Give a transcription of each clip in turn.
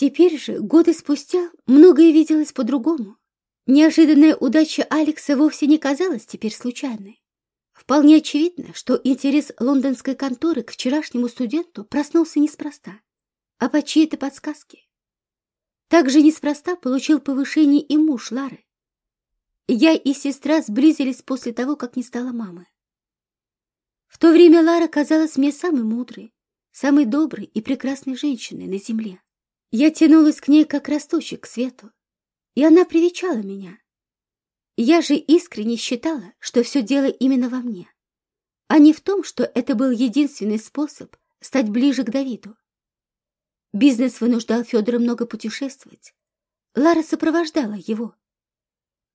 Теперь же, годы спустя, многое виделось по-другому. Неожиданная удача Алекса вовсе не казалась теперь случайной. Вполне очевидно, что интерес лондонской конторы к вчерашнему студенту проснулся неспроста, а по чьей-то подсказке. Также неспроста получил повышение и муж Лары. Я и сестра сблизились после того, как не стала мамы. В то время Лара казалась мне самой мудрой, самой доброй и прекрасной женщиной на земле. Я тянулась к ней, как растущий к свету, и она привечала меня. Я же искренне считала, что все дело именно во мне, а не в том, что это был единственный способ стать ближе к Давиду. Бизнес вынуждал Федора много путешествовать. Лара сопровождала его.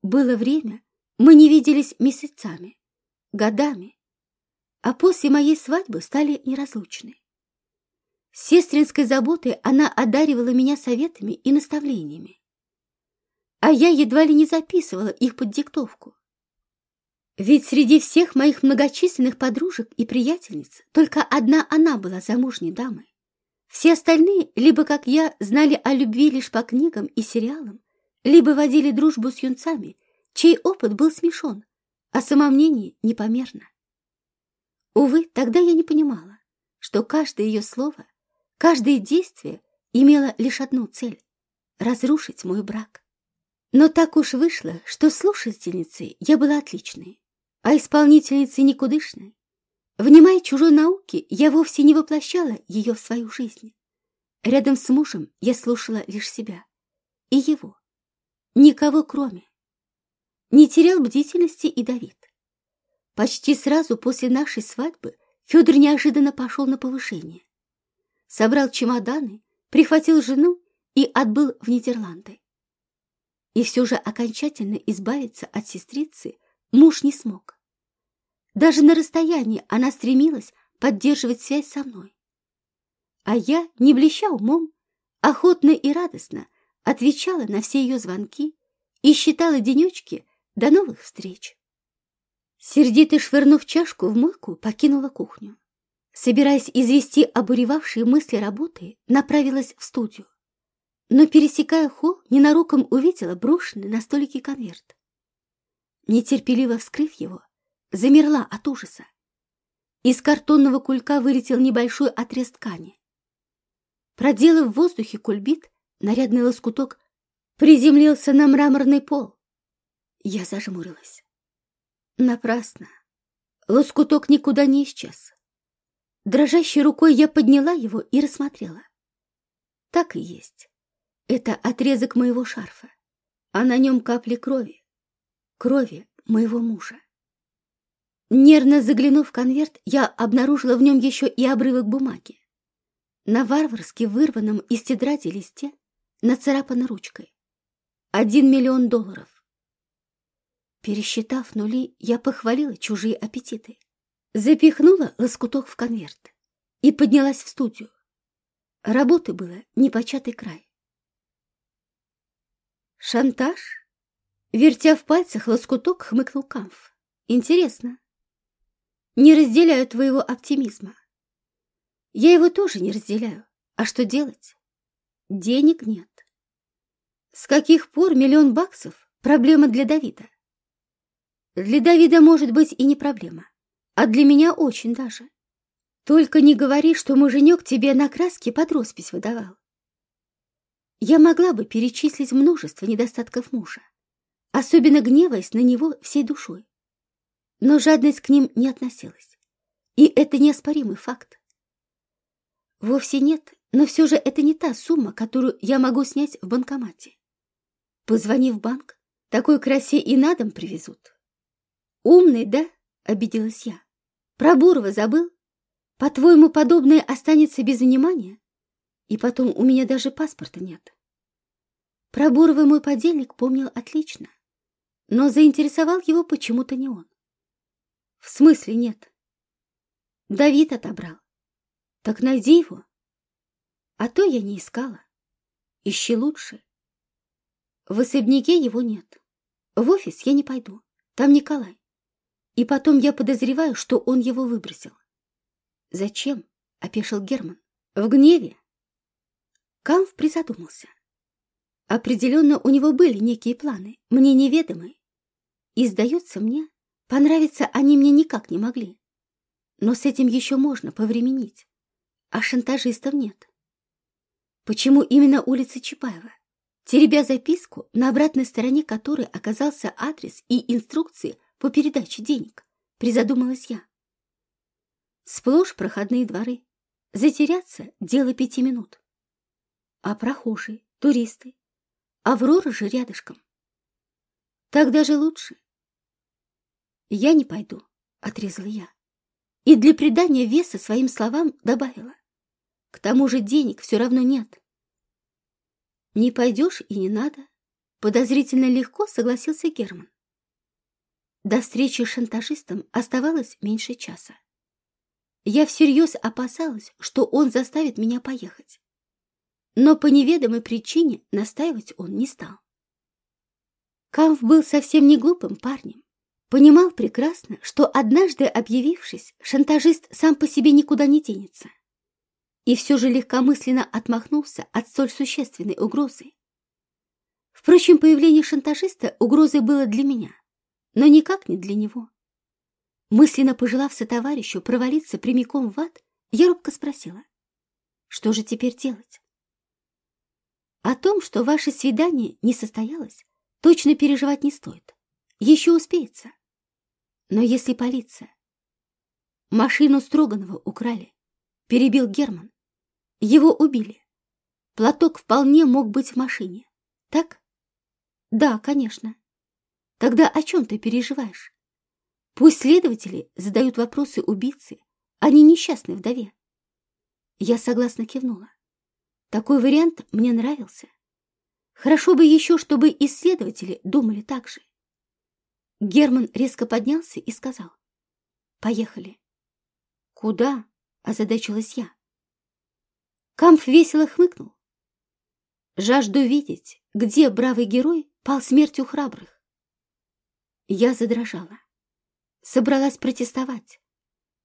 Было время, мы не виделись месяцами, годами, а после моей свадьбы стали неразлучны. Сестринской заботой она одаривала меня советами и наставлениями. А я едва ли не записывала их под диктовку. Ведь среди всех моих многочисленных подружек и приятельниц только одна она была замужней дамой. Все остальные, либо, как я, знали о любви лишь по книгам и сериалам, либо водили дружбу с юнцами, чей опыт был смешон, а самомнение непомерно. Увы, тогда я не понимала, что каждое ее слово Каждое действие имело лишь одну цель — разрушить мой брак. Но так уж вышло, что слушательницей я была отличной, а исполнительницей никудышной. Внимая чужой науке, я вовсе не воплощала ее в свою жизнь. Рядом с мужем я слушала лишь себя и его, никого кроме. Не терял бдительности и Давид. Почти сразу после нашей свадьбы Федор неожиданно пошел на повышение собрал чемоданы, прихватил жену и отбыл в Нидерланды. И все же окончательно избавиться от сестрицы муж не смог. Даже на расстоянии она стремилась поддерживать связь со мной. А я, не блеща умом, охотно и радостно отвечала на все ее звонки и считала денечки до новых встреч. Сердито швырнув чашку в мойку, покинула кухню. Собираясь извести обуревавшие мысли работы, направилась в студию. Но, пересекая холл, ненароком увидела брошенный на столике конверт. Нетерпеливо вскрыв его, замерла от ужаса. Из картонного кулька вылетел небольшой отрез ткани. Проделав в воздухе кульбит, нарядный лоскуток приземлился на мраморный пол. Я зажмурилась. Напрасно. Лоскуток никуда не исчез. Дрожащей рукой я подняла его и рассмотрела. Так и есть. Это отрезок моего шарфа, а на нем капли крови. Крови моего мужа. Нервно заглянув в конверт, я обнаружила в нем еще и обрывок бумаги. На варварски вырванном из тетради листе нацарапана ручкой. Один миллион долларов. Пересчитав нули, я похвалила чужие аппетиты запихнула лоскуток в конверт и поднялась в студию. Работы было непочатый край. «Шантаж?» Вертя в пальцах лоскуток, хмыкнул Камф. «Интересно. Не разделяю твоего оптимизма. Я его тоже не разделяю. А что делать? Денег нет. С каких пор миллион баксов — проблема для Давида? Для Давида может быть и не проблема а для меня очень даже. Только не говори, что муженек тебе на краске под роспись выдавал. Я могла бы перечислить множество недостатков мужа, особенно гневаясь на него всей душой. Но жадность к ним не относилась. И это неоспоримый факт. Вовсе нет, но все же это не та сумма, которую я могу снять в банкомате. Позвони в банк, такой красе и на дом привезут. Умный, да? — обиделась я. Про Бурова забыл? По-твоему, подобное останется без внимания? И потом у меня даже паспорта нет. Про Бурова мой подельник помнил отлично, но заинтересовал его почему-то не он. В смысле нет? Давид отобрал. Так найди его. А то я не искала. Ищи лучше. В особняке его нет. В офис я не пойду. Там Николай. И потом я подозреваю, что он его выбросил. Зачем? — опешил Герман. В гневе. Камф призадумался. Определенно у него были некие планы, мне неведомые. И, сдается мне, понравиться они мне никак не могли. Но с этим еще можно повременить. А шантажистов нет. Почему именно улица Чапаева? Теребя записку, на обратной стороне которой оказался адрес и инструкции по передаче денег, призадумалась я. Сплошь проходные дворы. Затеряться — дело пяти минут. А прохожие, туристы? Аврора же рядышком. Так даже лучше. Я не пойду, — отрезала я. И для придания веса своим словам добавила. К тому же денег все равно нет. Не пойдешь и не надо. Подозрительно легко согласился Герман. До встречи с шантажистом оставалось меньше часа. Я всерьез опасалась, что он заставит меня поехать. Но по неведомой причине настаивать он не стал. Камф был совсем не глупым парнем. Понимал прекрасно, что однажды объявившись, шантажист сам по себе никуда не денется. И все же легкомысленно отмахнулся от столь существенной угрозы. Впрочем, появление шантажиста угрозой было для меня, но никак не для него. Мысленно пожелав сотоварищу провалиться прямиком в ад, я робко спросила, что же теперь делать? О том, что ваше свидание не состоялось, точно переживать не стоит. Еще успеется. Но если полиция... Машину Строганова украли, перебил Герман. Его убили. Платок вполне мог быть в машине. Так? Да, конечно. Тогда о чем ты переживаешь? Пусть следователи задают вопросы убийце, а не несчастной вдове. Я согласно кивнула. Такой вариант мне нравился. Хорошо бы еще, чтобы исследователи думали так же. Герман резко поднялся и сказал. «Поехали». «Куда?» — озадачилась я. Кампф весело хмыкнул. «Жажду видеть, где бравый герой пал смертью храбрых». Я задрожала собралась протестовать,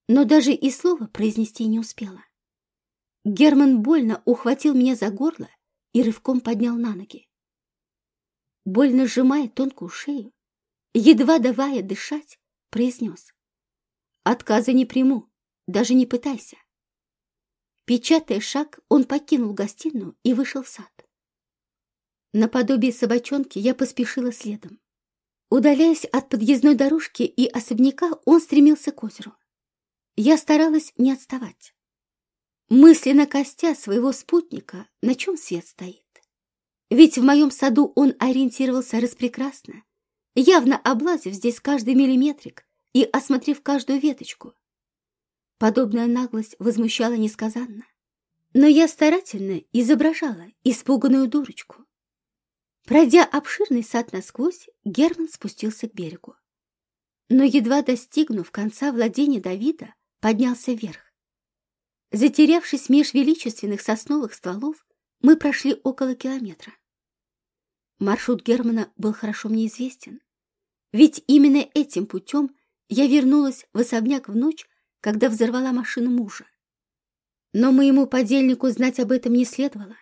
но даже и слова произнести не успела. Герман больно ухватил меня за горло и рывком поднял на ноги. Больно сжимая тонкую шею, едва давая дышать, произнес. «Отказа не приму, даже не пытайся». Печатая шаг, он покинул гостиную и вышел в сад. Наподобие собачонки я поспешила следом. Удаляясь от подъездной дорожки и особняка, он стремился к озеру. Я старалась не отставать. Мысленно костя своего спутника, на чем свет стоит. Ведь в моем саду он ориентировался распрекрасно, явно облазив здесь каждый миллиметрик и осмотрев каждую веточку. Подобная наглость возмущала несказанно. Но я старательно изображала испуганную дурочку. Пройдя обширный сад насквозь, Герман спустился к берегу. Но едва достигнув конца владения Давида, поднялся вверх. Затерявшись меж величественных сосновых стволов, мы прошли около километра. Маршрут Германа был хорошо мне известен, ведь именно этим путем я вернулась в особняк в ночь, когда взорвала машину мужа. Но моему подельнику знать об этом не следовало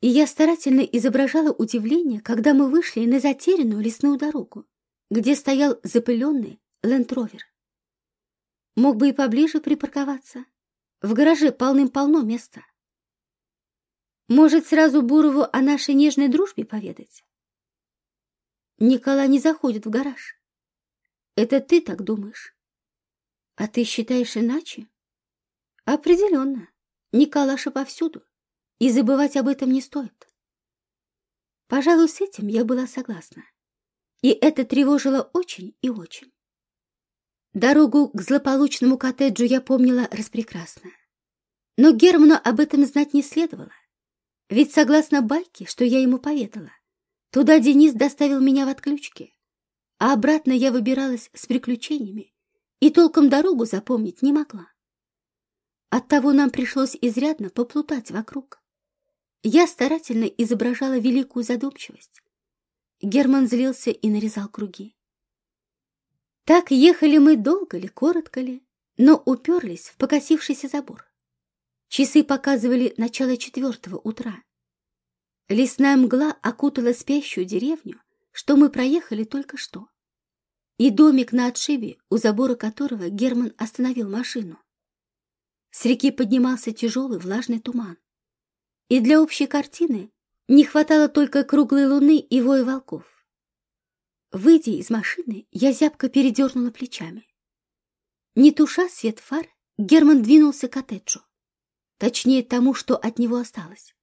и я старательно изображала удивление, когда мы вышли на затерянную лесную дорогу, где стоял запыленный лендровер. Мог бы и поближе припарковаться. В гараже полным-полно места. Может, сразу Бурову о нашей нежной дружбе поведать? Никола не заходит в гараж. Это ты так думаешь. А ты считаешь иначе? Определенно. Николаша повсюду и забывать об этом не стоит. Пожалуй, с этим я была согласна. И это тревожило очень и очень. Дорогу к злополучному коттеджу я помнила распрекрасно. Но Герману об этом знать не следовало. Ведь, согласно байке, что я ему поведала, туда Денис доставил меня в отключке, а обратно я выбиралась с приключениями и толком дорогу запомнить не могла. Оттого нам пришлось изрядно поплутать вокруг. Я старательно изображала великую задумчивость. Герман злился и нарезал круги. Так ехали мы долго ли, коротко ли, но уперлись в покосившийся забор. Часы показывали начало четвертого утра. Лесная мгла окутала спящую деревню, что мы проехали только что. И домик на отшибе, у забора которого Герман остановил машину. С реки поднимался тяжелый влажный туман. И для общей картины не хватало только круглой луны и воя волков. Выйдя из машины, я зябко передернула плечами. Не туша свет фар, Герман двинулся к коттеджу. Точнее, тому, что от него осталось.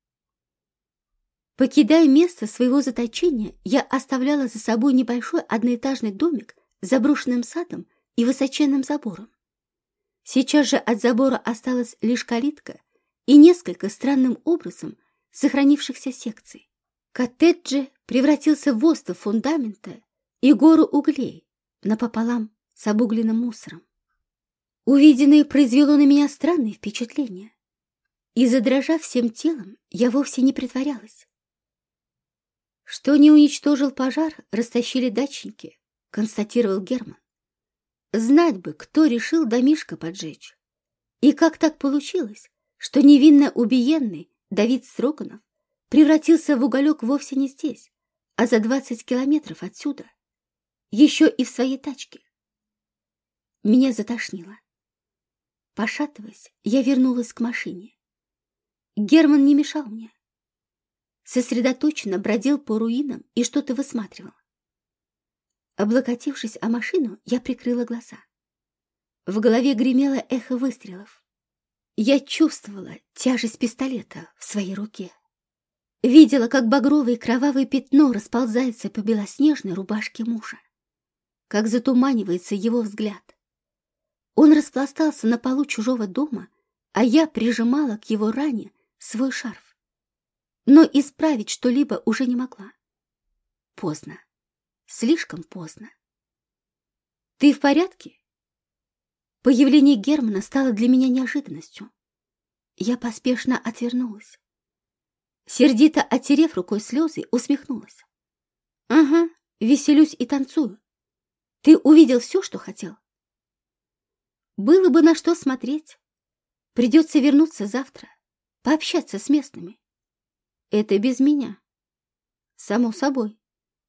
Покидая место своего заточения, я оставляла за собой небольшой одноэтажный домик с заброшенным садом и высоченным забором. Сейчас же от забора осталась лишь калитка и несколько странным образом сохранившихся секций. Коттедж же превратился в остров фундамента и гору углей напополам с обугленным мусором. Увиденное произвело на меня странные впечатления. И, задрожав всем телом, я вовсе не притворялась. Что не уничтожил пожар, растащили дачники, констатировал Герман. Знать бы, кто решил домишко поджечь. И как так получилось, что невинно убиенный Давид Строганов превратился в уголек вовсе не здесь, а за двадцать километров отсюда, еще и в своей тачке. Меня затошнило. Пошатываясь, я вернулась к машине. Герман не мешал мне. Сосредоточенно бродил по руинам и что-то высматривал. Облокотившись о машину, я прикрыла глаза. В голове гремело эхо выстрелов. Я чувствовала тяжесть пистолета в своей руке. Видела, как багровое кровавое пятно расползается по белоснежной рубашке мужа. Как затуманивается его взгляд. Он распластался на полу чужого дома, а я прижимала к его ране свой шарф. Но исправить что-либо уже не могла. Поздно. Слишком поздно. «Ты в порядке?» Появление Германа стало для меня неожиданностью. Я поспешно отвернулась. Сердито оттерев рукой слезы, усмехнулась. «Ага, веселюсь и танцую. Ты увидел все, что хотел?» «Было бы на что смотреть. Придется вернуться завтра пообщаться с местными. Это без меня. Само собой.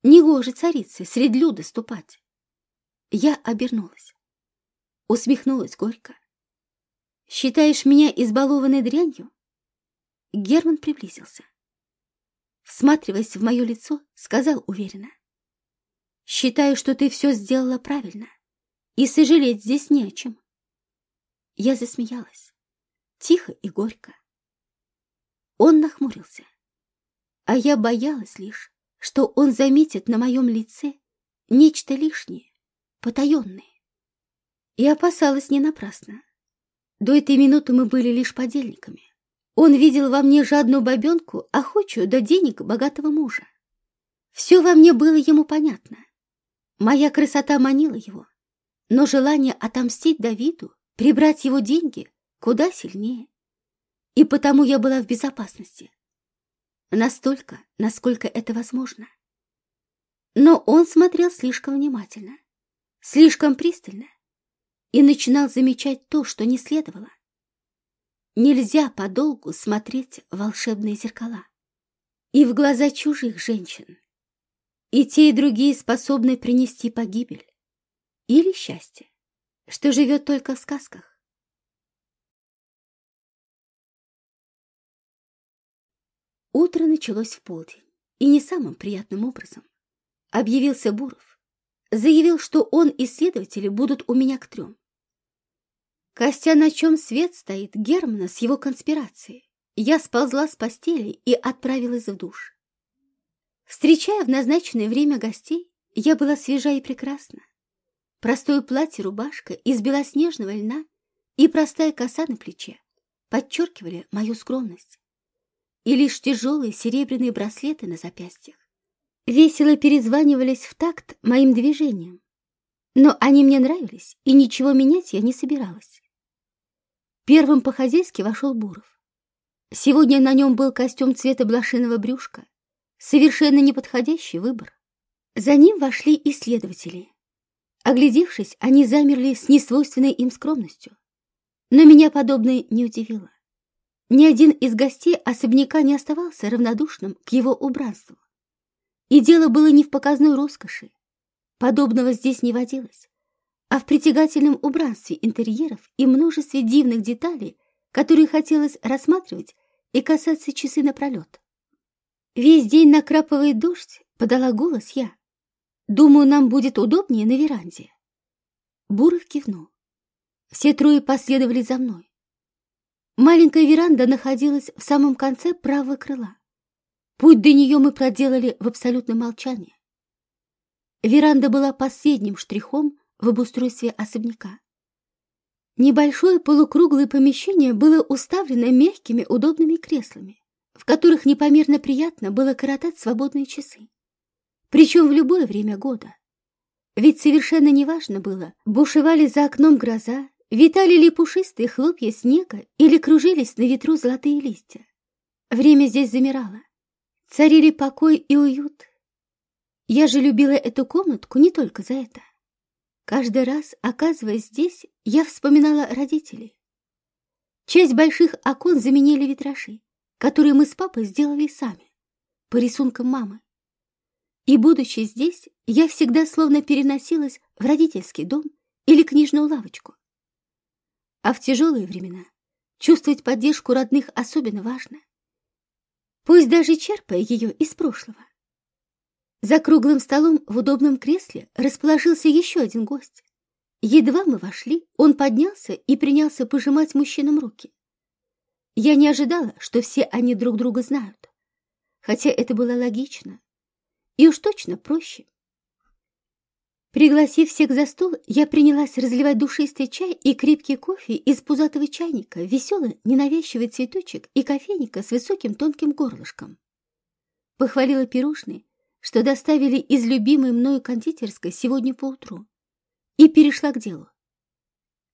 Негоже царице средь люда ступать. Я обернулась. Усмехнулась горько. Считаешь меня избалованной дрянью? Герман приблизился. Всматриваясь в мое лицо, сказал уверенно. Считаю, что ты все сделала правильно, и сожалеть здесь не о чем. Я засмеялась, тихо и горько. Он нахмурился. А я боялась лишь, что он заметит на моем лице нечто лишнее, потаенное. И опасалась не напрасно. До этой минуты мы были лишь подельниками. Он видел во мне жадную бабенку, охочую до денег богатого мужа. Все во мне было ему понятно. Моя красота манила его, но желание отомстить Давиду, прибрать его деньги, куда сильнее и потому я была в безопасности. Настолько, насколько это возможно. Но он смотрел слишком внимательно, слишком пристально и начинал замечать то, что не следовало. Нельзя подолгу смотреть в волшебные зеркала и в глаза чужих женщин. И те, и другие способны принести погибель или счастье, что живет только в сказках. Утро началось в полдень, и не самым приятным образом. Объявился Буров. Заявил, что он и следователи будут у меня к трем. Костя, на чем свет стоит Германа с его конспирацией, я сползла с постели и отправилась в душ. Встречая в назначенное время гостей, я была свежа и прекрасна. Простое платье-рубашка из белоснежного льна и простая коса на плече подчеркивали мою скромность и лишь тяжелые серебряные браслеты на запястьях весело перезванивались в такт моим движениям. Но они мне нравились, и ничего менять я не собиралась. Первым по-хозяйски вошел Буров. Сегодня на нем был костюм цвета блошиного брюшка, совершенно неподходящий выбор. За ним вошли исследователи. Оглядевшись, они замерли с несвойственной им скромностью. Но меня подобное не удивило. ни один из гостей особняка не оставался равнодушным к его убранству. И дело было не в показной роскоши. Подобного здесь не водилось, а в притягательном убранстве интерьеров и множестве дивных деталей, которые хотелось рассматривать и касаться часы напролет. «Весь день накрапывает дождь», — подала голос я. «Думаю, нам будет удобнее на веранде». Буров кивнул. Все трое последовали за мной. Маленькая веранда находилась в самом конце правого крыла. Путь до нее мы проделали в абсолютном молчании. Веранда была последним штрихом в обустройстве особняка. Небольшое полукруглое помещение было уставлено мягкими удобными креслами, в которых непомерно приятно было коротать свободные часы. Причем в любое время года. Ведь совершенно неважно было, бушевали за окном гроза Витали ли пушистые хлопья снега или кружились на ветру золотые листья? Время здесь замирало. Царили покой и уют. Я же любила эту комнатку не только за это. Каждый раз, оказываясь здесь, я вспоминала родителей. Часть больших окон заменили витражи, которые мы с папой сделали сами, по рисункам мамы. И, будучи здесь, я всегда словно переносилась в родительский дом или книжную лавочку. А в тяжелые времена чувствовать поддержку родных особенно важно. Пусть даже черпая ее из прошлого. За круглым столом в удобном кресле расположился еще один гость. Едва мы вошли, он поднялся и принялся пожимать мужчинам руки. Я не ожидала, что все они друг друга знают, хотя это было логично и уж точно проще. Пригласив всех за стол, я принялась разливать душистый чай и крепкий кофе из пузатого чайника, веселый, ненавязчивый цветочек и кофейника с высоким тонким горлышком. Похвалила пирожные, что доставили из любимой мною кондитерской сегодня поутру, и перешла к делу.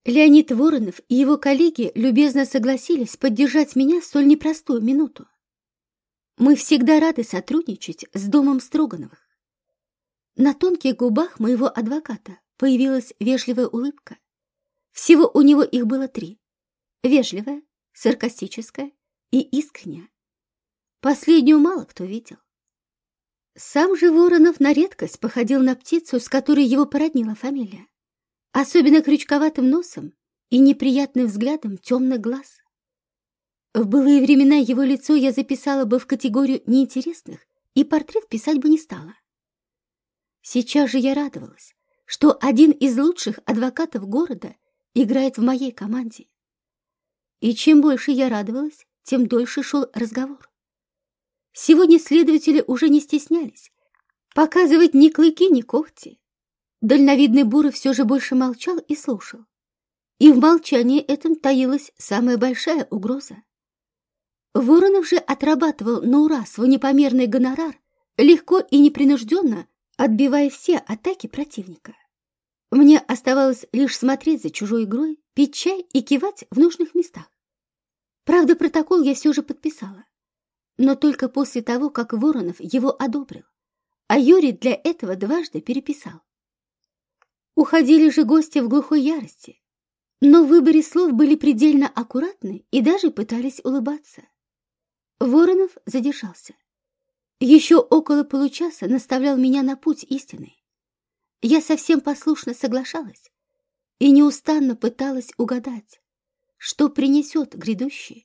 Леонид Воронов и его коллеги любезно согласились поддержать меня в столь непростую минуту. Мы всегда рады сотрудничать с домом Строгановых. На тонких губах моего адвоката появилась вежливая улыбка. Всего у него их было три. Вежливая, саркастическая и искренняя. Последнюю мало кто видел. Сам же Воронов на редкость походил на птицу, с которой его породнила фамилия. Особенно крючковатым носом и неприятным взглядом темных глаз. В былые времена его лицо я записала бы в категорию неинтересных и портрет писать бы не стала. Сейчас же я радовалась, что один из лучших адвокатов города играет в моей команде. И чем больше я радовалась, тем дольше шел разговор. Сегодня следователи уже не стеснялись показывать ни клыки, ни когти. Дальновидный Буры все же больше молчал и слушал. И в молчании этом таилась самая большая угроза. Воронов же отрабатывал на ура свой непомерный гонорар, легко и непринужденно отбивая все атаки противника. Мне оставалось лишь смотреть за чужой игрой, пить чай и кивать в нужных местах. Правда, протокол я все же подписала, но только после того, как Воронов его одобрил, а Юрий для этого дважды переписал. Уходили же гости в глухой ярости, но в выборе слов были предельно аккуратны и даже пытались улыбаться. Воронов задержался. Еще около получаса наставлял меня на путь истины. Я совсем послушно соглашалась и неустанно пыталась угадать, что принесет грядущее.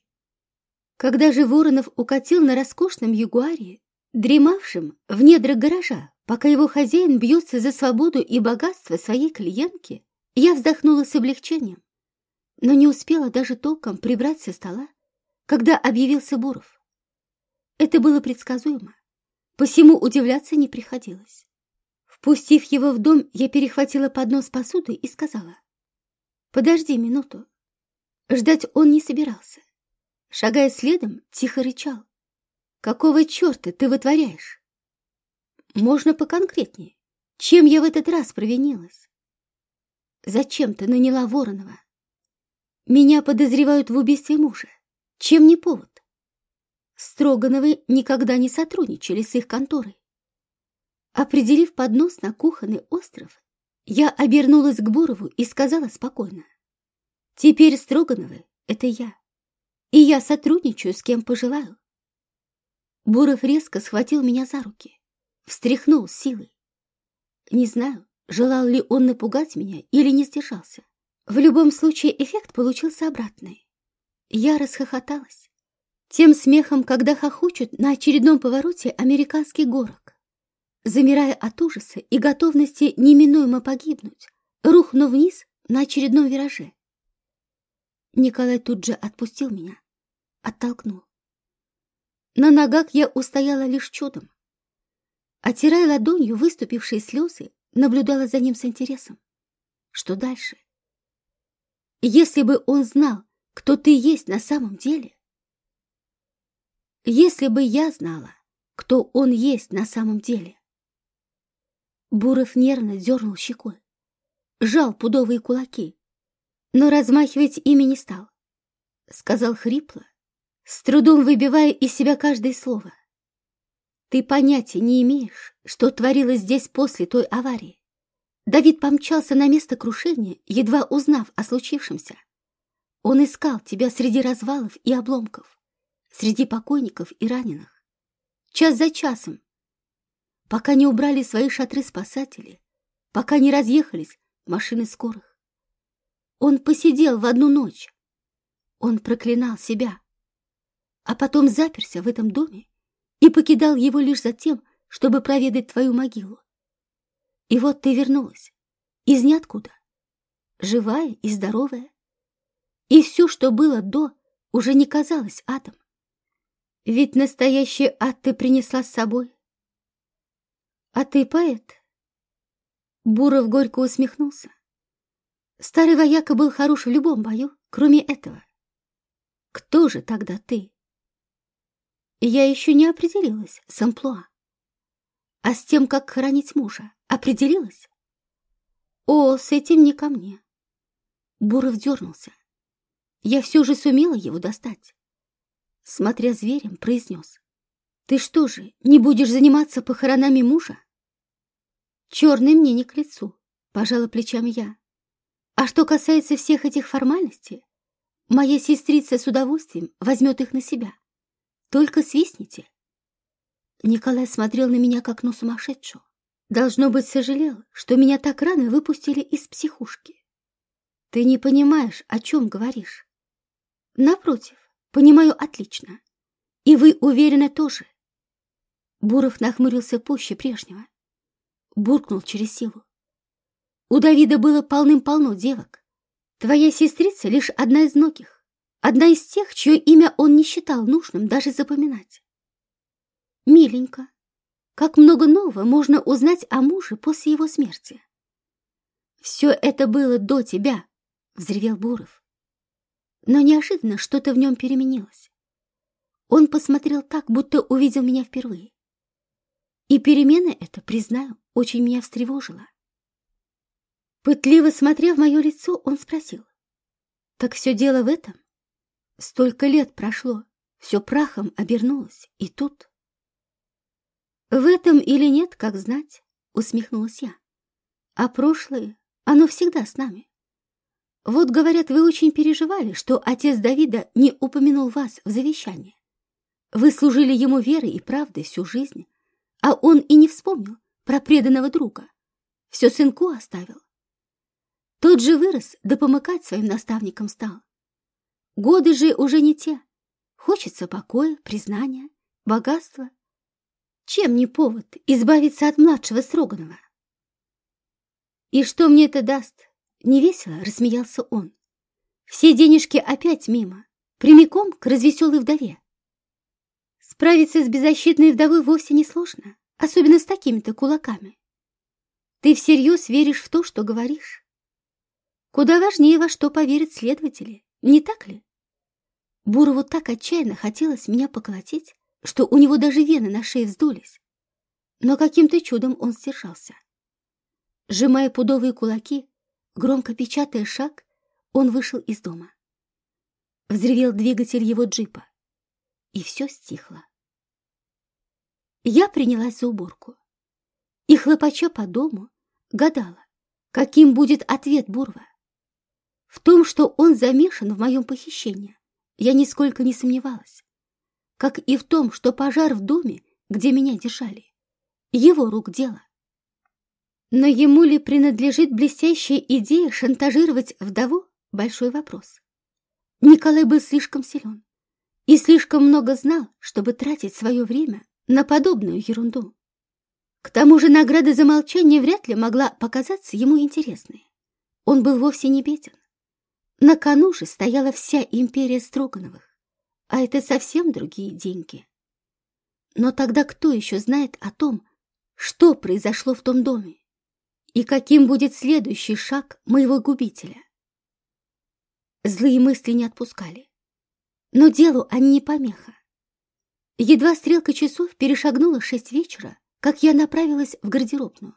Когда же Воронов укатил на роскошном ягуаре, дремавшем в недрах гаража, пока его хозяин бьется за свободу и богатство своей клиентки, я вздохнула с облегчением, но не успела даже толком прибрать со стола, когда объявился Буров. Это было предсказуемо. Посему удивляться не приходилось. Впустив его в дом, я перехватила поднос посуды и сказала. «Подожди минуту». Ждать он не собирался. Шагая следом, тихо рычал. «Какого черта ты вытворяешь?» «Можно поконкретнее. Чем я в этот раз провинилась?» «Зачем ты наняла Воронова?» «Меня подозревают в убийстве мужа. Чем не повод?» Строгановы никогда не сотрудничали с их конторой. Определив поднос на кухонный остров, я обернулась к Бурову и сказала спокойно. «Теперь Строгановы — это я. И я сотрудничаю с кем пожелаю. Буров резко схватил меня за руки, встряхнул с силой. Не знаю, желал ли он напугать меня или не сдержался. В любом случае эффект получился обратный. Я расхохоталась. Тем смехом, когда хохочут на очередном повороте американских горок. Замирая от ужаса и готовности неминуемо погибнуть, рухну вниз на очередном вираже. Николай тут же отпустил меня, оттолкнул. На ногах я устояла лишь чудом. Отирая ладонью выступившие слезы, наблюдала за ним с интересом. Что дальше? Если бы он знал, кто ты есть на самом деле, если бы я знала, кто он есть на самом деле. Буров нервно дернул щекой, жал пудовые кулаки, но размахивать ими не стал. Сказал хрипло, с трудом выбивая из себя каждое слово. Ты понятия не имеешь, что творилось здесь после той аварии. Давид помчался на место крушения, едва узнав о случившемся. Он искал тебя среди развалов и обломков, среди покойников и раненых. Час за часом, пока не убрали свои шатры спасатели, пока не разъехались машины скорых. Он посидел в одну ночь. Он проклинал себя, а потом заперся в этом доме и покидал его лишь за тем, чтобы проведать твою могилу. И вот ты вернулась, из ниоткуда, живая и здоровая. И все, что было до, уже не казалось адом. Ведь настоящий ад ты принесла с собой. А ты поэт? Буров горько усмехнулся. Старый вояка был хорош в любом бою, кроме этого. Кто же тогда ты? Я еще не определилась с амплуа. А с тем, как хранить мужа, определилась? О, с этим не ко мне. Буров дернулся. Я все же сумела его достать. Смотря зверем, произнес. Ты что же, не будешь заниматься похоронами мужа? Черный мне не к лицу, пожала плечами я. А что касается всех этих формальностей, моя сестрица с удовольствием возьмет их на себя. Только свистните. Николай смотрел на меня, как на сумасшедшую. Должно быть, сожалел, что меня так рано выпустили из психушки. Ты не понимаешь, о чем говоришь. Напротив, понимаю отлично. И вы уверены тоже. Буров нахмурился пуще прежнего. Буркнул через силу. У Давида было полным-полно девок. Твоя сестрица лишь одна из многих. Одна из тех, чье имя он не считал нужным даже запоминать. Миленько, как много нового можно узнать о муже после его смерти. «Все это было до тебя», — взревел Буров. Но неожиданно что-то в нем переменилось. Он посмотрел так, будто увидел меня впервые. И перемена эта, признаю, очень меня встревожила. Пытливо смотря в мое лицо, он спросил. «Так все дело в этом?» Столько лет прошло, все прахом обернулось, и тут... В этом или нет, как знать, усмехнулась я. А прошлое, оно всегда с нами. Вот, говорят, вы очень переживали, что отец Давида не упомянул вас в завещании. Вы служили ему верой и правдой всю жизнь, а он и не вспомнил про преданного друга. Все сынку оставил. Тот же вырос, да помыкать своим наставникам стал. Годы же уже не те. Хочется покоя, признания, богатства. Чем не повод избавиться от младшего Строганова? «И что мне это даст?» — невесело рассмеялся он. «Все денежки опять мимо, прямиком к развеселой вдове. Справиться с беззащитной вдовой вовсе не сложно, особенно с такими-то кулаками. Ты всерьез веришь в то, что говоришь? Куда важнее, во что поверят следователи, не так ли?» Бурову так отчаянно хотелось меня поколотить, что у него даже вены на шее вздулись. Но каким-то чудом он сдержался. Сжимая пудовые кулаки, громко печатая шаг, он вышел из дома. Взревел двигатель его джипа, и все стихло. Я принялась за уборку и, хлопача по дому, гадала, каким будет ответ Бурва. В том, что он замешан в моем похищении, я нисколько не сомневалась. Как и в том, что пожар в доме, где меня держали, его рук дело. Но ему ли принадлежит блестящая идея шантажировать вдову? Большой вопрос. Николай был слишком силен и слишком много знал, чтобы тратить свое время на подобную ерунду. К тому же награда за молчание вряд ли могла показаться ему интересной. Он был вовсе не беден. На кону же стояла вся империя Строгановых, а это совсем другие деньги. Но тогда кто еще знает о том, что произошло в том доме? И каким будет следующий шаг моего губителя? Злые мысли не отпускали. Но делу они не помеха. Едва стрелка часов перешагнула шесть вечера, как я направилась в гардеробную.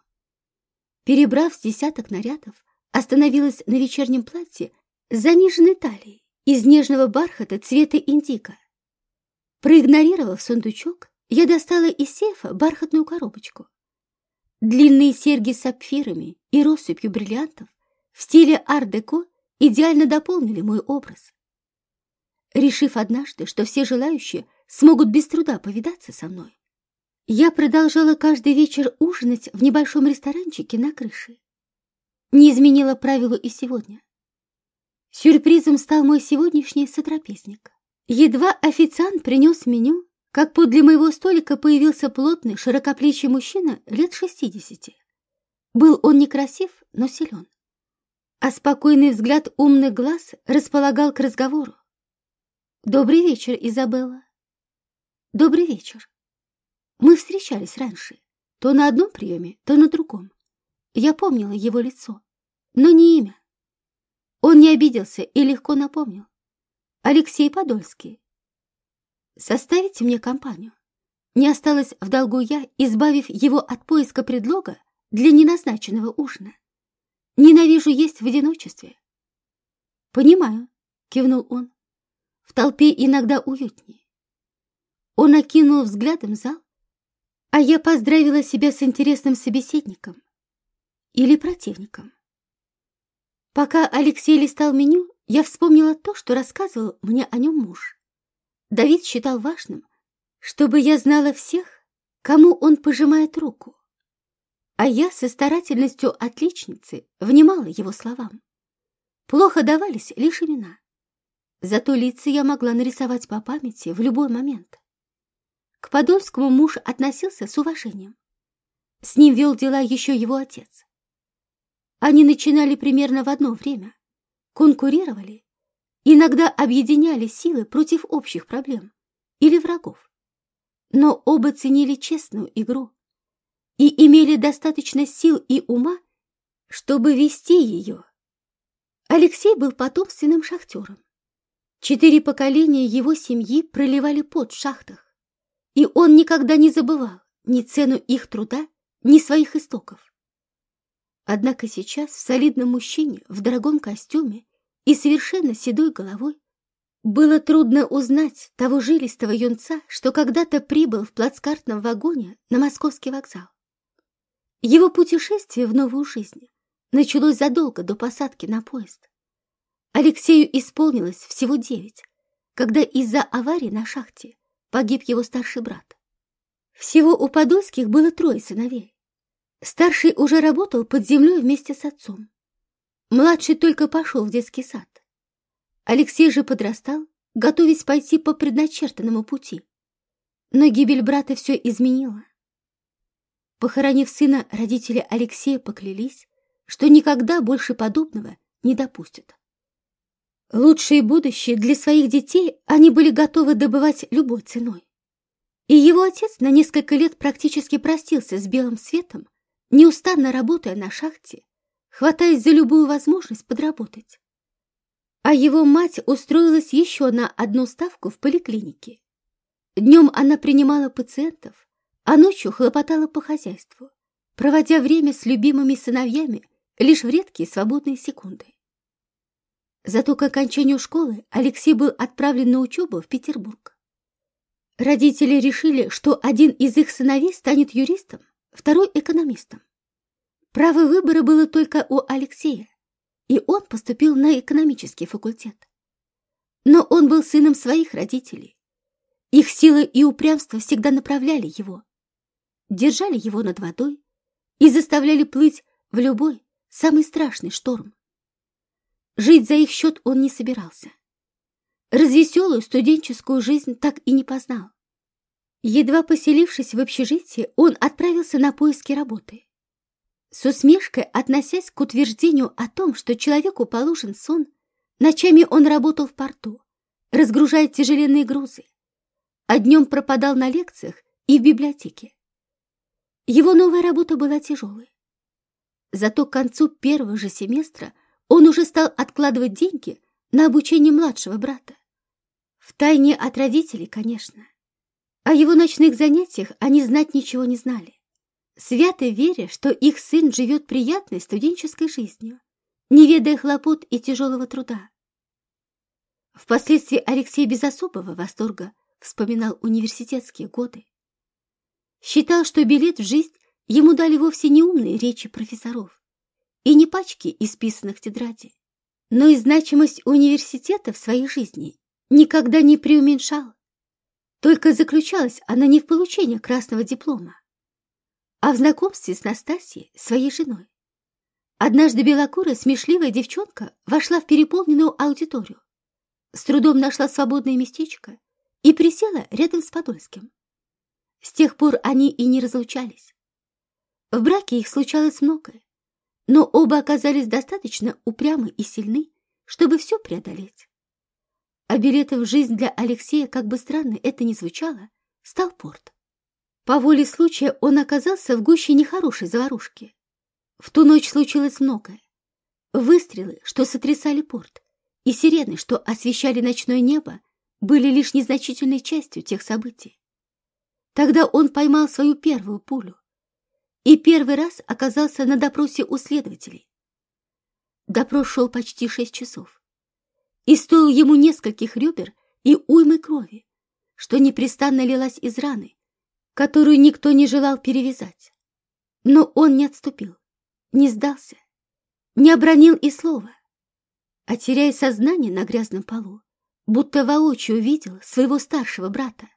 Перебрав с десяток нарядов, остановилась на вечернем платье заниженной талией из нежного бархата цвета индиго. Проигнорировав сундучок, я достала из сейфа бархатную коробочку. Длинные серьги с сапфирами и россыпью бриллиантов в стиле ар-деко идеально дополнили мой образ. Решив однажды, что все желающие смогут без труда повидаться со мной, я продолжала каждый вечер ужинать в небольшом ресторанчике на крыше. Не изменила правилу и сегодня. Сюрпризом стал мой сегодняшний сотрапезник. Едва официант принес меню, как подле моего столика появился плотный, широкоплечий мужчина лет шестидесяти. Был он некрасив, но силен. А спокойный взгляд умных глаз располагал к разговору. «Добрый вечер, Изабелла». «Добрый вечер». Мы встречались раньше, то на одном приеме, то на другом. Я помнила его лицо, но не имя. Он не обиделся и легко напомнил. Алексей Подольский. Составите мне компанию. Не осталось в долгу я, избавив его от поиска предлога для неназначенного ужина. Ненавижу есть в одиночестве. Понимаю, кивнул он. В толпе иногда уютнее. Он окинул взглядом зал а я поздравила себя с интересным собеседником или противником. Пока Алексей листал меню, я вспомнила то, что рассказывал мне о нем муж. Давид считал важным, чтобы я знала всех, кому он пожимает руку. А я со старательностью отличницы внимала его словам. Плохо давались лишь имена. Зато лица я могла нарисовать по памяти в любой момент. К Подольскому муж относился с уважением. С ним вел дела еще его отец. Они начинали примерно в одно время, конкурировали, иногда объединяли силы против общих проблем или врагов. Но оба ценили честную игру и имели достаточно сил и ума, чтобы вести ее. Алексей был потомственным шахтером. Четыре поколения его семьи проливали пот в шахтах. И он никогда не забывал ни цену их труда, ни своих истоков. Однако сейчас в солидном мужчине в дорогом костюме и совершенно седой головой было трудно узнать того жилистого юнца, что когда-то прибыл в плацкартном вагоне на московский вокзал. Его путешествие в новую жизнь началось задолго до посадки на поезд. Алексею исполнилось всего девять, когда из-за аварии на шахте погиб его старший брат. Всего у Подольских было трое сыновей. Старший уже работал под землей вместе с отцом. Младший только пошел в детский сад. Алексей же подрастал, готовясь пойти по предначертанному пути. Но гибель брата все изменила. Похоронив сына, родители Алексея поклялись, что никогда больше подобного не допустят. Лучшее будущее для своих детей они были готовы добывать любой ценой. И его отец на несколько лет практически простился с белым светом, неустанно работая на шахте, хватаясь за любую возможность подработать. А его мать устроилась еще на одну ставку в поликлинике. Днем она принимала пациентов, а ночью хлопотала по хозяйству, проводя время с любимыми сыновьями лишь в редкие свободные секунды. Зато к окончанию школы Алексей был отправлен на учебу в Петербург. Родители решили, что один из их сыновей станет юристом, второй — экономистом. Право выбора было только у Алексея, и он поступил на экономический факультет. Но он был сыном своих родителей. Их сила и упрямство всегда направляли его, держали его над водой и заставляли плыть в любой, самый страшный шторм. Жить за их счет он не собирался. Развеселую студенческую жизнь так и не познал. Едва поселившись в общежитии, он отправился на поиски работы. С усмешкой относясь к утверждению о том, что человеку положен сон, ночами он работал в порту, разгружая тяжеленные грузы, а днем пропадал на лекциях и в библиотеке. Его новая работа была тяжелой. Зато к концу первого же семестра он уже стал откладывать деньги на обучение младшего брата. Втайне от родителей, конечно. О его ночных занятиях они знать ничего не знали свято веря, что их сын живет приятной студенческой жизнью, не ведая хлопот и тяжелого труда. Впоследствии Алексей без особого восторга вспоминал университетские годы. Считал, что билет в жизнь ему дали вовсе не умные речи профессоров и не пачки исписанных тетрадей, но и значимость университета в своей жизни никогда не преуменьшал. Только заключалась она не в получении красного диплома, а в знакомстве с Настасьей, своей женой. Однажды белокурая смешливая девчонка вошла в переполненную аудиторию, с трудом нашла свободное местечко и присела рядом с Подольским. С тех пор они и не разлучались. В браке их случалось многое, но оба оказались достаточно упрямы и сильны, чтобы все преодолеть. А билетом в жизнь для Алексея, как бы странно это ни звучало, стал порт. По воле случая он оказался в гуще нехорошей заварушки. В ту ночь случилось многое. Выстрелы, что сотрясали порт, и сирены, что освещали ночное небо, были лишь незначительной частью тех событий. Тогда он поймал свою первую пулю и первый раз оказался на допросе у следователей. Допрос шел почти шесть часов и стоил ему нескольких ребер и уймы крови, что непрестанно лилась из раны, которую никто не желал перевязать. Но он не отступил, не сдался, не обронил и слова, а, теряя сознание на грязном полу, будто воочию увидел своего старшего брата.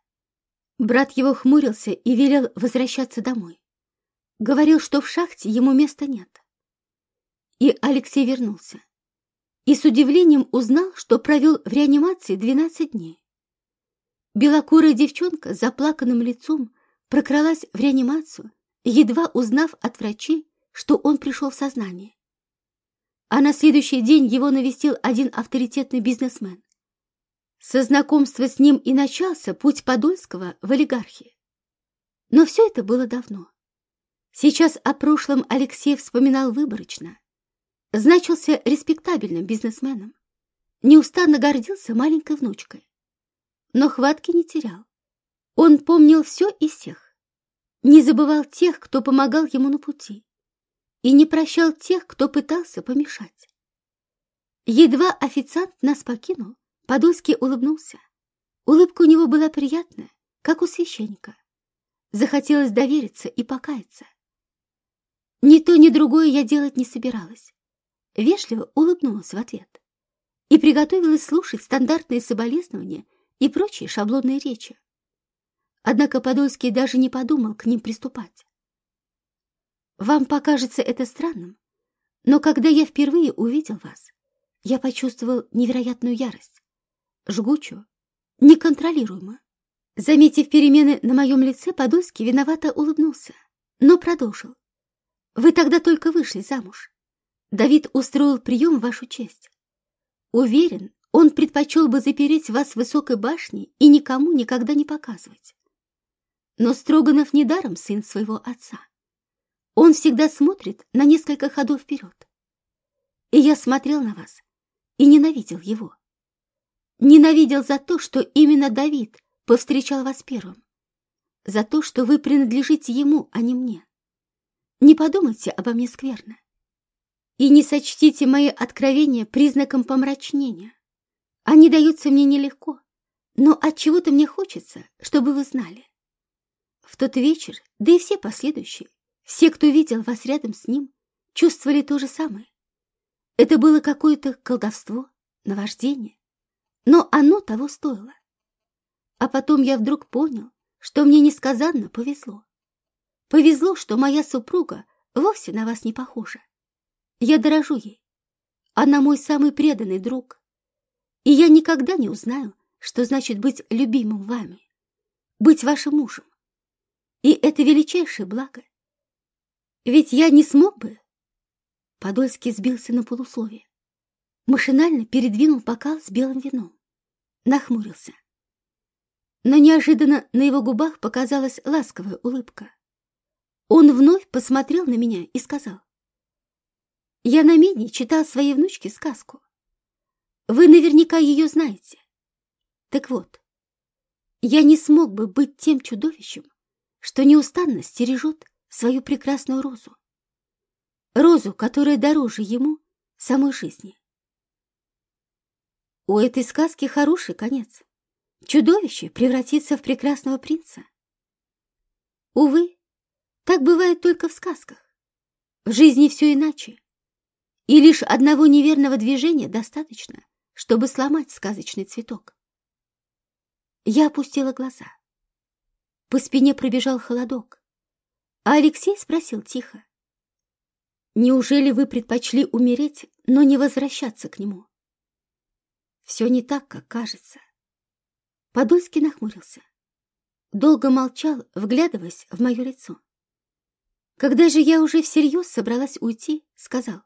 Брат его хмурился и велел возвращаться домой. Говорил, что в шахте ему места нет. И Алексей вернулся. И с удивлением узнал, что провел в реанимации 12 дней. Белокурая девчонка с заплаканным лицом прокралась в реанимацию, едва узнав от врачей, что он пришел в сознание. А на следующий день его навестил один авторитетный бизнесмен. Со знакомства с ним и начался путь Подольского в олигархии. Но все это было давно. Сейчас о прошлом Алексей вспоминал выборочно. Значился респектабельным бизнесменом. Неустанно гордился маленькой внучкой. Но хватки не терял. Он помнил все и всех, не забывал тех, кто помогал ему на пути, и не прощал тех, кто пытался помешать. Едва официант нас покинул, Подольский улыбнулся. Улыбка у него была приятная, как у священника. Захотелось довериться и покаяться. Ни то, ни другое я делать не собиралась. Вежливо улыбнулась в ответ и приготовилась слушать стандартные соболезнования и прочие шаблонные речи. Однако Подольский даже не подумал к ним приступать. Вам покажется это странным, но когда я впервые увидел вас, я почувствовал невероятную ярость, жгучую, неконтролируемую. Заметив перемены на моем лице, Подольский виновато улыбнулся, но продолжил. Вы тогда только вышли замуж. Давид устроил прием в вашу честь. Уверен, он предпочел бы запереть вас в высокой башне и никому никогда не показывать. Но Строганов недаром сын своего отца. Он всегда смотрит на несколько ходов вперед. И я смотрел на вас и ненавидел его. Ненавидел за то, что именно Давид повстречал вас первым. За то, что вы принадлежите ему, а не мне. Не подумайте обо мне скверно. И не сочтите мои откровения признаком помрачнения. Они даются мне нелегко, но от чего то мне хочется, чтобы вы знали. В тот вечер, да и все последующие, все, кто видел вас рядом с ним, чувствовали то же самое. Это было какое-то колдовство, наваждение. но оно того стоило. А потом я вдруг понял, что мне несказанно повезло. Повезло, что моя супруга вовсе на вас не похожа. Я дорожу ей. Она мой самый преданный друг. И я никогда не узнаю, что значит быть любимым вами, быть вашим мужем. И это величайшее благо. Ведь я не смог бы... Подольский сбился на полусловие. Машинально передвинул бокал с белым вином. Нахмурился. Но неожиданно на его губах показалась ласковая улыбка. Он вновь посмотрел на меня и сказал. «Я на медне читал своей внучке сказку. Вы наверняка ее знаете. Так вот, я не смог бы быть тем чудовищем, что неустанно стережет свою прекрасную розу. Розу, которая дороже ему самой жизни. У этой сказки хороший конец. Чудовище превратится в прекрасного принца. Увы, так бывает только в сказках. В жизни все иначе. И лишь одного неверного движения достаточно, чтобы сломать сказочный цветок. Я опустила глаза. По спине пробежал холодок. А Алексей спросил тихо. «Неужели вы предпочли умереть, но не возвращаться к нему?» «Все не так, как кажется». Подольский нахмурился. Долго молчал, вглядываясь в мое лицо. Когда же я уже всерьез собралась уйти, сказал.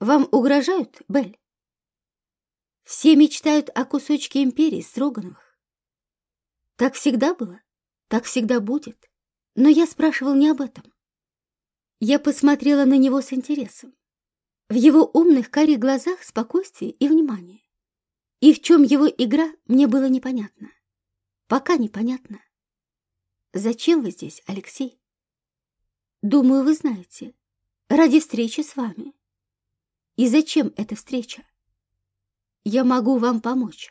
«Вам угрожают, Белль?» Все мечтают о кусочке империи Строгановых. Так всегда было, так всегда будет. Но я спрашивал не об этом. Я посмотрела на него с интересом. В его умных карих глазах спокойствие и внимание. И в чем его игра, мне было непонятно. Пока непонятно. Зачем вы здесь, Алексей? Думаю, вы знаете. Ради встречи с вами. И зачем эта встреча? Я могу вам помочь,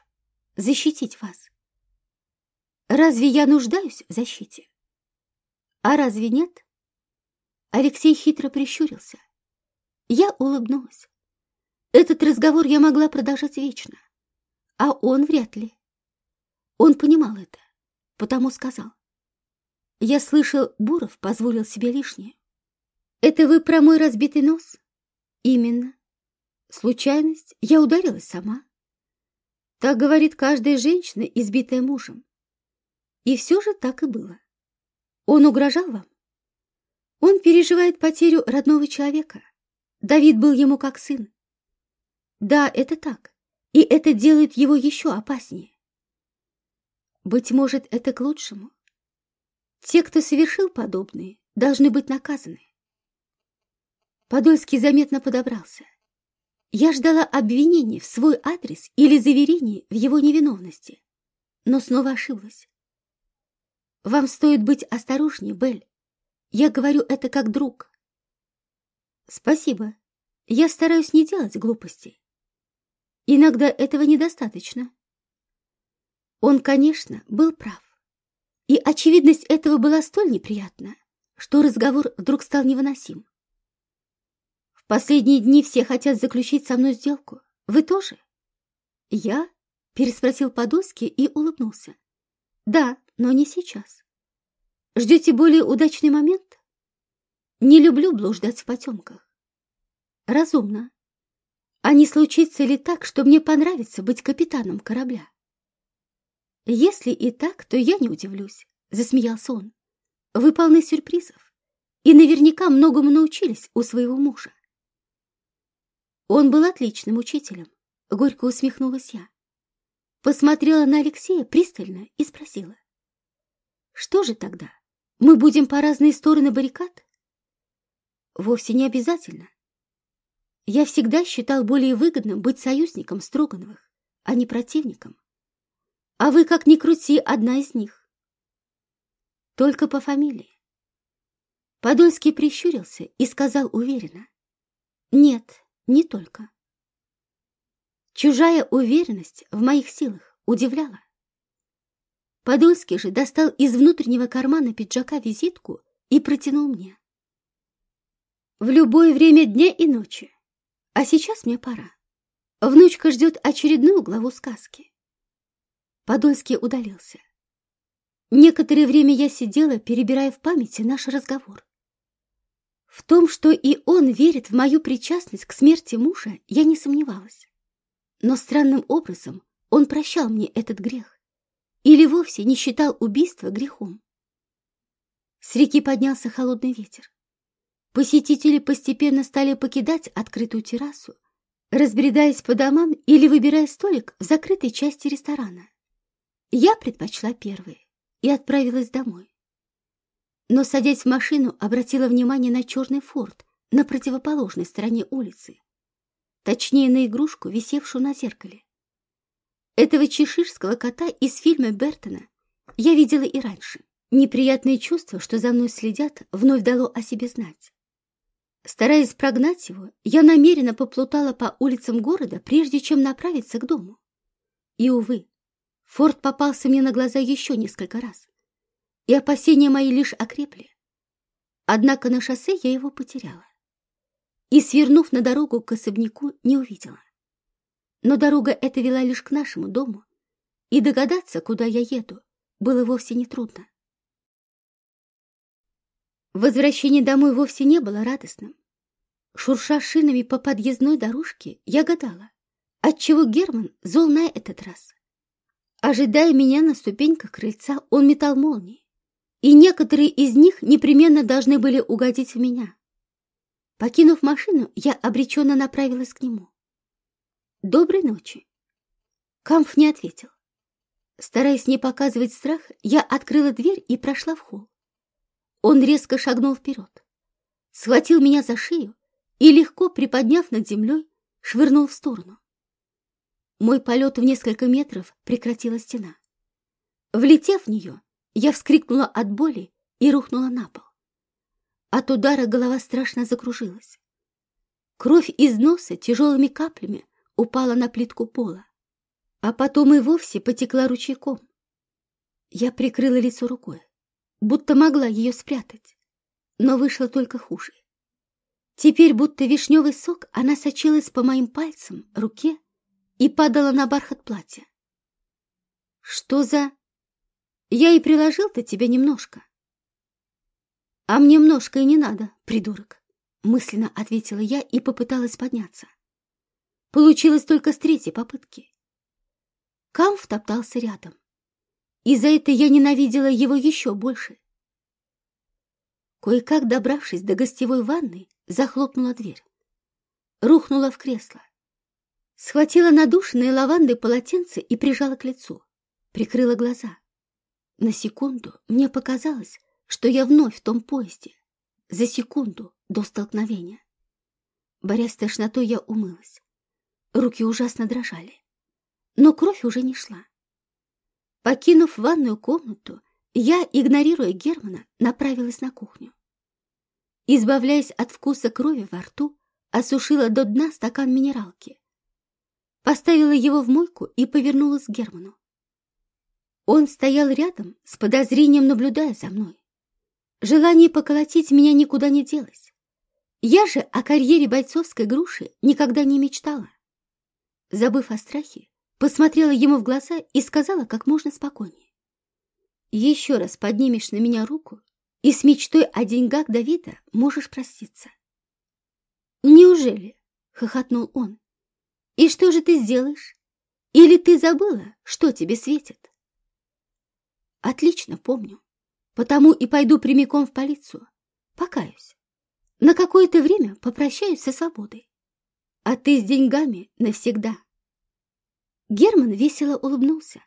защитить вас. Разве я нуждаюсь в защите? А разве нет? Алексей хитро прищурился. Я улыбнулась. Этот разговор я могла продолжать вечно, а он вряд ли. Он понимал это, потому сказал. Я слышал, Буров позволил себе лишнее. Это вы про мой разбитый нос? Именно. Случайность, я ударилась сама. Так говорит каждая женщина, избитая мужем. И все же так и было. Он угрожал вам? Он переживает потерю родного человека. Давид был ему как сын. Да, это так. И это делает его еще опаснее. Быть может, это к лучшему. Те, кто совершил подобные, должны быть наказаны. Подольский заметно подобрался. Я ждала обвинения в свой адрес или заверения в его невиновности, но снова ошиблась. Вам стоит быть осторожнее, Белль. Я говорю это как друг. Спасибо. Я стараюсь не делать глупостей. Иногда этого недостаточно. Он, конечно, был прав. И очевидность этого была столь неприятна, что разговор вдруг стал невыносим. Последние дни все хотят заключить со мной сделку. Вы тоже? Я? Переспросил Подольский и улыбнулся. Да, но не сейчас. Ждете более удачный момент? Не люблю блуждать в потемках. Разумно. А не случится ли так, что мне понравится быть капитаном корабля? Если и так, то я не удивлюсь, засмеялся он. Вы полны сюрпризов и наверняка многому научились у своего мужа. Он был отличным учителем, горько усмехнулась я. Посмотрела на Алексея пристально и спросила. Что же тогда? Мы будем по разные стороны баррикад? Вовсе не обязательно. Я всегда считал более выгодным быть союзником Строгановых, а не противником. А вы, как ни крути, одна из них. Только по фамилии. Подольский прищурился и сказал уверенно. Нет, не только. Чужая уверенность в моих силах удивляла. Подольский же достал из внутреннего кармана пиджака визитку и протянул мне. В любое время дня и ночи. А сейчас мне пора. Внучка ждет очередную главу сказки. Подольский удалился. Некоторое время я сидела, перебирая в памяти наш разговор. В том, что и он верит в мою причастность к смерти мужа, я не сомневалась. Но странным образом он прощал мне этот грех или вовсе не считал убийство грехом. С реки поднялся холодный ветер. Посетители постепенно стали покидать открытую террасу, разбредаясь по домам или выбирая столик в закрытой части ресторана. Я предпочла первое и отправилась домой. Но, садясь в машину, обратила внимание на черный форт на противоположной стороне улицы, точнее на игрушку, висевшую на зеркале. Этого чеширского кота из фильма Бертона я видела и раньше. Неприятное чувство, что за мной следят, вновь дало о себе знать. Стараясь прогнать его, я намеренно поплутала по улицам города, прежде чем направиться к дому. И, увы, Форд попался мне на глаза еще несколько раз, и опасения мои лишь окрепли. Однако на шоссе я его потеряла и, свернув на дорогу к особняку, не увидела. Но дорога эта вела лишь к нашему дому, и догадаться, куда я еду, было вовсе не трудно. Возвращение домой вовсе не было радостным. Шурша шинами по подъездной дорожке, я гадала, отчего Герман зол на этот раз. Ожидая меня на ступеньках крыльца, он метал молнии, и некоторые из них непременно должны были угодить в меня. Покинув машину, я обреченно направилась к нему. «Доброй ночи!» Камф не ответил. Стараясь не показывать страх, я открыла дверь и прошла в холл. Он резко шагнул вперед, схватил меня за шею и, легко приподняв над землей, швырнул в сторону. Мой полет в несколько метров прекратила стена. Влетев в нее, я вскрикнула от боли и рухнула на пол. От удара голова страшно закружилась. Кровь из носа тяжелыми каплями упала на плитку пола, а потом и вовсе потекла ручейком. Я прикрыла лицо рукой, будто могла ее спрятать, но вышло только хуже. Теперь, будто вишневый сок, она сочилась по моим пальцам, руке и падала на бархат платья. «Что за...» «Я и приложил-то тебя немножко». «А мне немножко и не надо, придурок», — мысленно ответила я и попыталась подняться. Получилось только с третьей попытки. Камф топтался рядом, и за это я ненавидела его еще больше. Кое-как добравшись до гостевой ванны, захлопнула дверь. Рухнула в кресло. Схватила надушенные лавандой полотенце и прижала к лицу. Прикрыла глаза. На секунду мне показалось, что я вновь в том поезде. За секунду до столкновения. Борясь с тошнотой, я умылась. Руки ужасно дрожали. Но кровь уже не шла. Покинув ванную комнату, я, игнорируя Германа, направилась на кухню. Избавляясь от вкуса крови во рту, осушила до дна стакан минералки поставила его в мойку и повернулась к Герману. Он стоял рядом, с подозрением наблюдая за мной. Желание поколотить меня никуда не делось. Я же о карьере бойцовской груши никогда не мечтала. Забыв о страхе, посмотрела ему в глаза и сказала как можно спокойнее. «Еще раз поднимешь на меня руку, и с мечтой о деньгах Давида можешь проститься». «Неужели?» — хохотнул он. И что же ты сделаешь? Или ты забыла, что тебе светит? Отлично помню. Потому и пойду прямиком в полицию. Покаюсь. На какое-то время попрощаюсь со свободой. А ты с деньгами навсегда. Герман весело улыбнулся,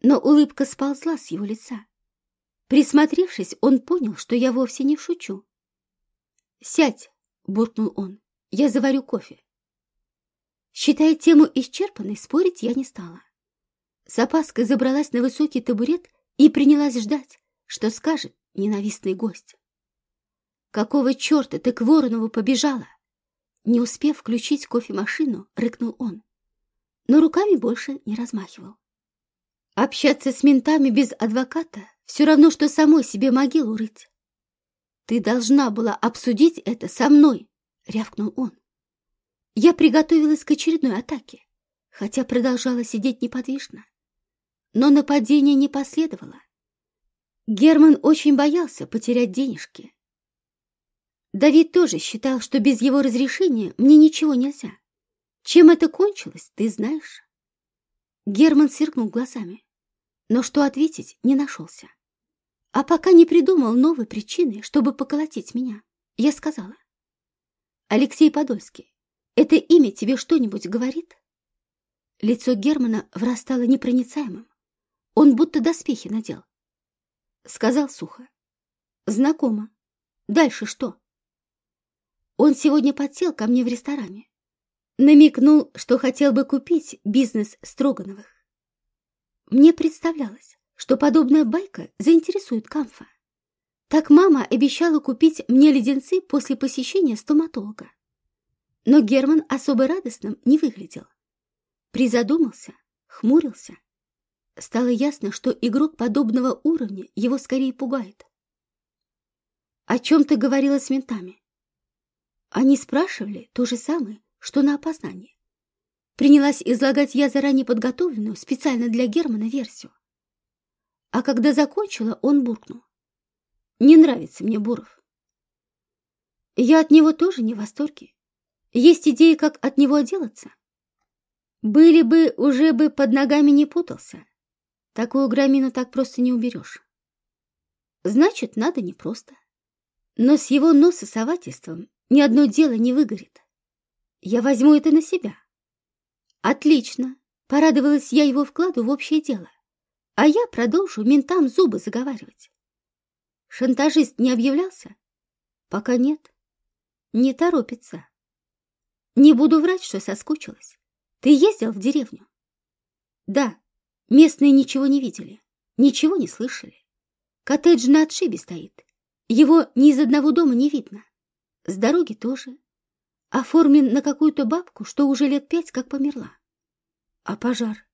но улыбка сползла с его лица. Присмотревшись, он понял, что я вовсе не шучу. «Сядь!» — буркнул он. «Я заварю кофе». Считая тему исчерпанной, спорить я не стала. С опаской забралась на высокий табурет и принялась ждать, что скажет ненавистный гость. «Какого черта ты к Воронову побежала?» Не успев включить кофемашину, рыкнул он, но руками больше не размахивал. Общаться с ментами без адвоката все равно, что самой себе могилу рыть. «Ты должна была обсудить это со мной!» — рявкнул он. Я приготовилась к очередной атаке, хотя продолжала сидеть неподвижно. Но нападение не последовало. Герман очень боялся потерять денежки. Давид тоже считал, что без его разрешения мне ничего нельзя. Чем это кончилось, ты знаешь? Герман сверкнул глазами, но что ответить не нашелся. А пока не придумал новой причины, чтобы поколотить меня, я сказала. Алексей Подольский, это имя тебе что-нибудь говорит? Лицо Германа врастало непроницаемым. Он будто доспехи надел. Сказал сухо. Знакомо. Дальше что? Он сегодня подсел ко мне в ресторане. Намекнул, что хотел бы купить бизнес Строгановых. Мне представлялось, что подобная байка заинтересует Камфа. Так мама обещала купить мне леденцы после посещения стоматолога. Но Герман особо радостным не выглядел. Призадумался, хмурился. Стало ясно, что игрок подобного уровня его скорее пугает. «О чем ты говорила с ментами?» Они спрашивали то же самое, что на опознание. Принялась излагать я заранее подготовленную специально для Германа версию. А когда закончила, он буркнул. «Не нравится мне Буров». Я от него тоже не в восторге. Есть идеи, как от него отделаться? Были бы, уже бы под ногами не путался. Такую громину так просто не уберешь. Значит, надо не просто. Но с его нососовательством ни одно дело не выгорит. Я возьму это на себя. Отлично. Порадовалась я его вкладу в общее дело. А я продолжу ментам зубы заговаривать. Шантажист не объявлялся? Пока нет. Не торопится. Не буду врать, что соскучилась. Ты ездил в деревню? Да, Местные ничего не видели, ничего не слышали. Коттедж на отшибе стоит. Его ни из одного дома не видно. С дороги тоже. Оформлен на какую-то бабку, что уже лет пять как померла. А пожар?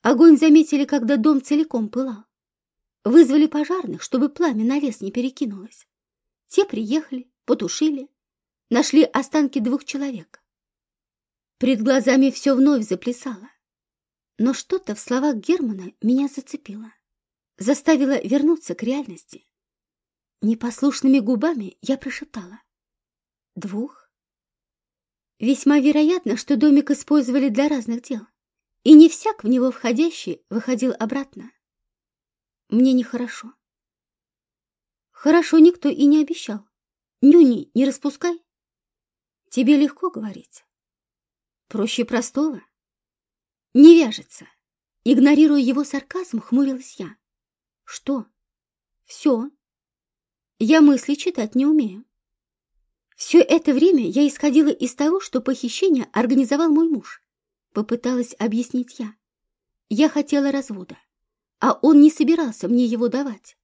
Огонь заметили, когда дом целиком пылал. Вызвали пожарных, чтобы пламя на лес не перекинулось. Те приехали, потушили, нашли останки двух человек. Пред глазами все вновь заплясало. Но что-то в словах Германа меня зацепило, заставило вернуться к реальности. Непослушными губами я прошептала. Двух? Весьма вероятно, что домик использовали для разных дел, и не всяк в него входящий выходил обратно. Мне нехорошо. Хорошо никто и не обещал. Нюни, не распускай. Тебе легко говорить. Проще простого. Не вяжется. Игнорируя его сарказм, хмурилась я. Что? Все. Я мысли читать не умею. Все это время я исходила из того, что похищение организовал мой муж. Попыталась объяснить я. Я хотела развода, а он не собирался мне его давать.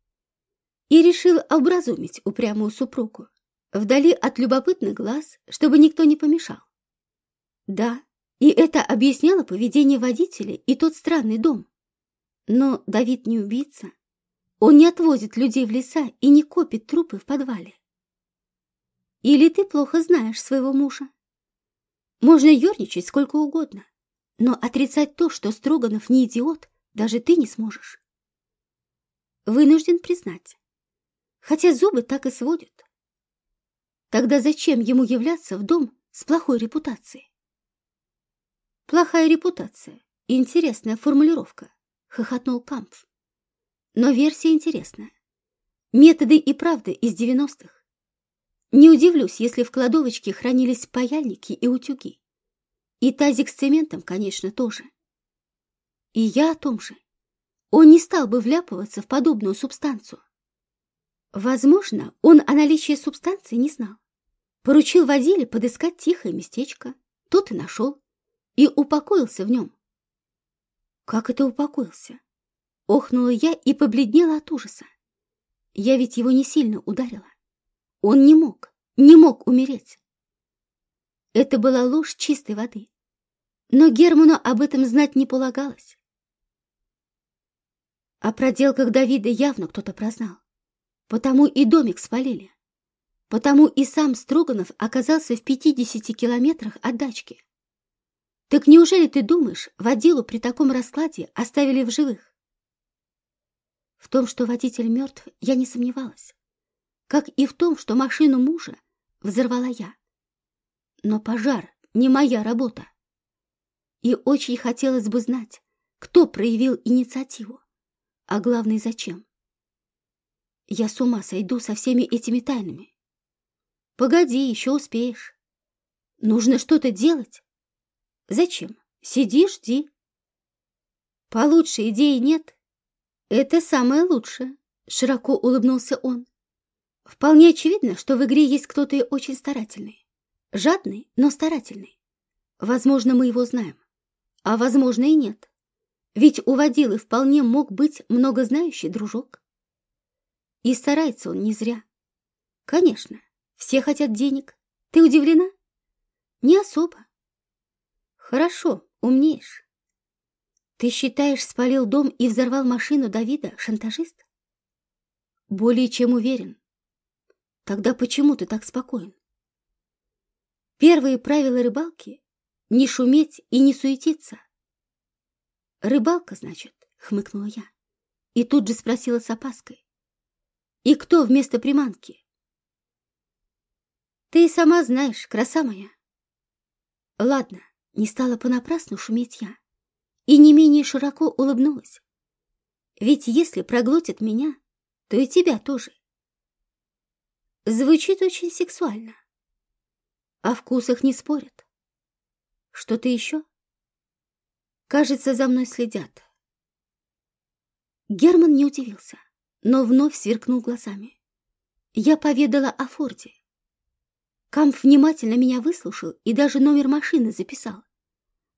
И решил образумить упрямую супругу, вдали от любопытных глаз, чтобы никто не помешал. Да, и это объясняло поведение водителя и тот странный дом. Но Давид не убийца. Он не отвозит людей в леса и не копит трупы в подвале. Или ты плохо знаешь своего мужа? Можно ерничать сколько угодно, но отрицать то, что Строганов не идиот, даже ты не сможешь. Вынужден признать. Хотя зубы так и сводят. Тогда зачем ему являться в дом с плохой репутацией? Плохая репутация. Интересная формулировка, хохотнул Кампф. Но версия интересная. Методы и правда из девяностых. Не удивлюсь, если в кладовочке хранились паяльники и утюги. И тазик с цементом, конечно, тоже. И я о том же. Он не стал бы вляпываться в подобную субстанцию. Возможно, он о наличии субстанции не знал. Поручил водиле подыскать тихое местечко. Тот и нашел и упокоился в нем. Как это упокоился? Охнула я и побледнела от ужаса. Я ведь его не сильно ударила. Он не мог, не мог умереть. Это была ложь чистой воды. Но Герману об этом знать не полагалось. О проделках Давида явно кто-то прознал. Потому и домик спалили. Потому и сам Строганов оказался в 50 километрах от дачки. Так неужели ты думаешь, водилу при таком раскладе оставили в живых? В том, что водитель мертв, я не сомневалась. Как и в том, что машину мужа взорвала я. Но пожар не моя работа. И очень хотелось бы знать, кто проявил инициативу, а главное, зачем. Я с ума сойду со всеми этими тайнами. Погоди, еще успеешь. Нужно что-то делать. Зачем? Сиди, жди. Получше идеи нет. Это самое лучшее, широко улыбнулся он. Вполне очевидно, что в игре есть кто-то очень старательный. Жадный, но старательный. Возможно, мы его знаем. А возможно и нет. Ведь у водилы вполне мог быть многознающий дружок. И старается он не зря. Конечно, все хотят денег. Ты удивлена? Не особо. Хорошо, умнеешь. Ты считаешь, спалил дом и взорвал машину Давида шантажист? Более чем уверен. Тогда почему ты так спокоен? Первые правила рыбалки — не шуметь и не суетиться. Рыбалка, значит, хмыкнула я. И тут же спросила с опаской. И кто вместо приманки? Ты сама знаешь, краса моя. Ладно, не стала понапрасну шуметь я. И не менее широко улыбнулась. Ведь если проглотит меня, то и тебя тоже. Звучит очень сексуально. О вкусах не спорят. Что-то еще? Кажется, за мной следят. Герман не удивился, но вновь сверкнул глазами. Я поведала о Форде. Камп внимательно меня выслушал и даже номер машины записал.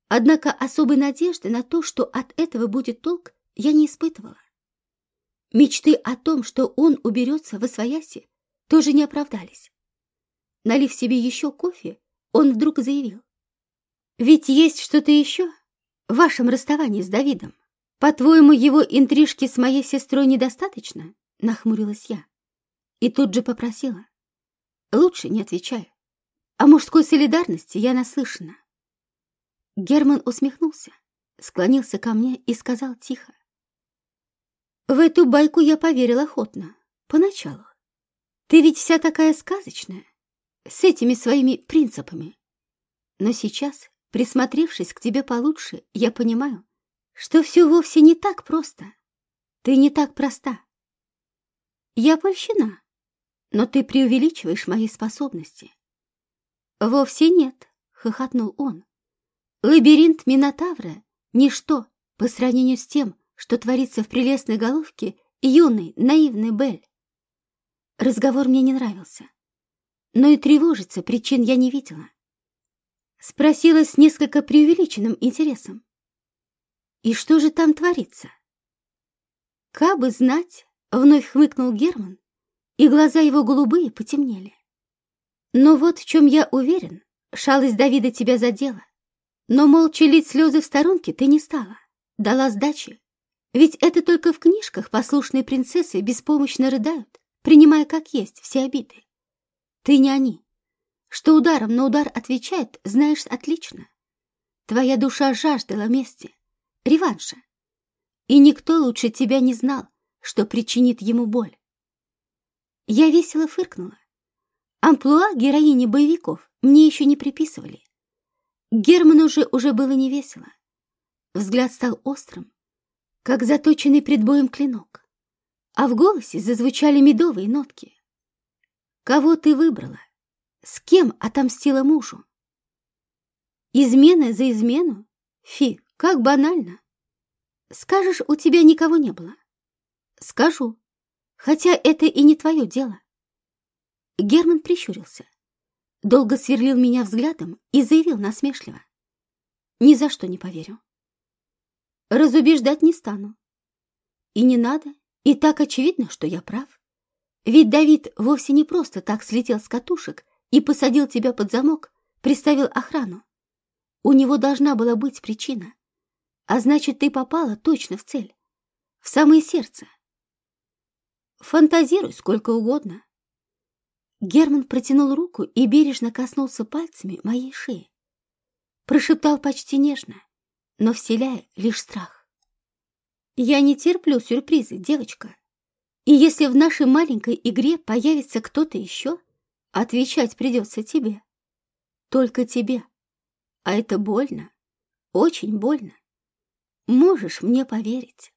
Однако особой надежды на то, что от этого будет толк, я не испытывала. Мечты о том, что он уберется во свояси, тоже не оправдались. Налив себе еще кофе, он вдруг заявил. «Ведь есть что-то еще в вашем расставании с Давидом. По-твоему, его интрижки с моей сестрой недостаточно?» Нахмурилась я. И тут же попросила. «Лучше не отвечаю. О мужской солидарности я наслышана». Герман усмехнулся, склонился ко мне и сказал тихо. «В эту байку я поверил охотно, поначалу. Ты ведь вся такая сказочная, с этими своими принципами. Но сейчас, присмотревшись к тебе получше, я понимаю, что все вовсе не так просто. Ты не так проста. Я польщена, но ты преувеличиваешь мои способности. Вовсе нет, хохотнул он. Лабиринт Минотавра — ничто по сравнению с тем, что творится в прелестной головке юной, наивной Бель. Разговор мне не нравился. Но и тревожиться причин я не видела. Спросила с несколько преувеличенным интересом. «И что же там творится?» «Кабы знать», — вновь хмыкнул Герман, и глаза его голубые потемнели. «Но вот в чем я уверен, шалость Давида тебя задела. Но молча лить слезы в сторонке ты не стала, дала сдачи. Ведь это только в книжках послушные принцессы беспомощно рыдают, принимая как есть все обиды. Ты не они. Что ударом на удар отвечает, знаешь отлично. Твоя душа жаждала мести, реванша. И никто лучше тебя не знал, что причинит ему боль. Я весело фыркнула. Амплуа героини боевиков мне еще не приписывали. Герману же уже было не весело. Взгляд стал острым, как заточенный пред боем клинок а в голосе зазвучали медовые нотки. «Кого ты выбрала? С кем отомстила мужу?» «Измена за измену? Фи, как банально!» «Скажешь, у тебя никого не было?» «Скажу, хотя это и не твое дело». Герман прищурился, долго сверлил меня взглядом и заявил насмешливо. «Ни за что не поверю. Разубеждать не стану. И не надо, и так очевидно, что я прав. Ведь Давид вовсе не просто так слетел с катушек и посадил тебя под замок, приставил охрану. У него должна была быть причина. А значит, ты попала точно в цель, в самое сердце. Фантазируй сколько угодно. Герман протянул руку и бережно коснулся пальцами моей шеи. прошептал почти нежно, но вселяя лишь страх. «Я не терплю сюрпризы, девочка. И если в нашей маленькой игре появится кто-то еще, отвечать придется тебе. Только тебе. А это больно, очень больно. Можешь мне поверить?»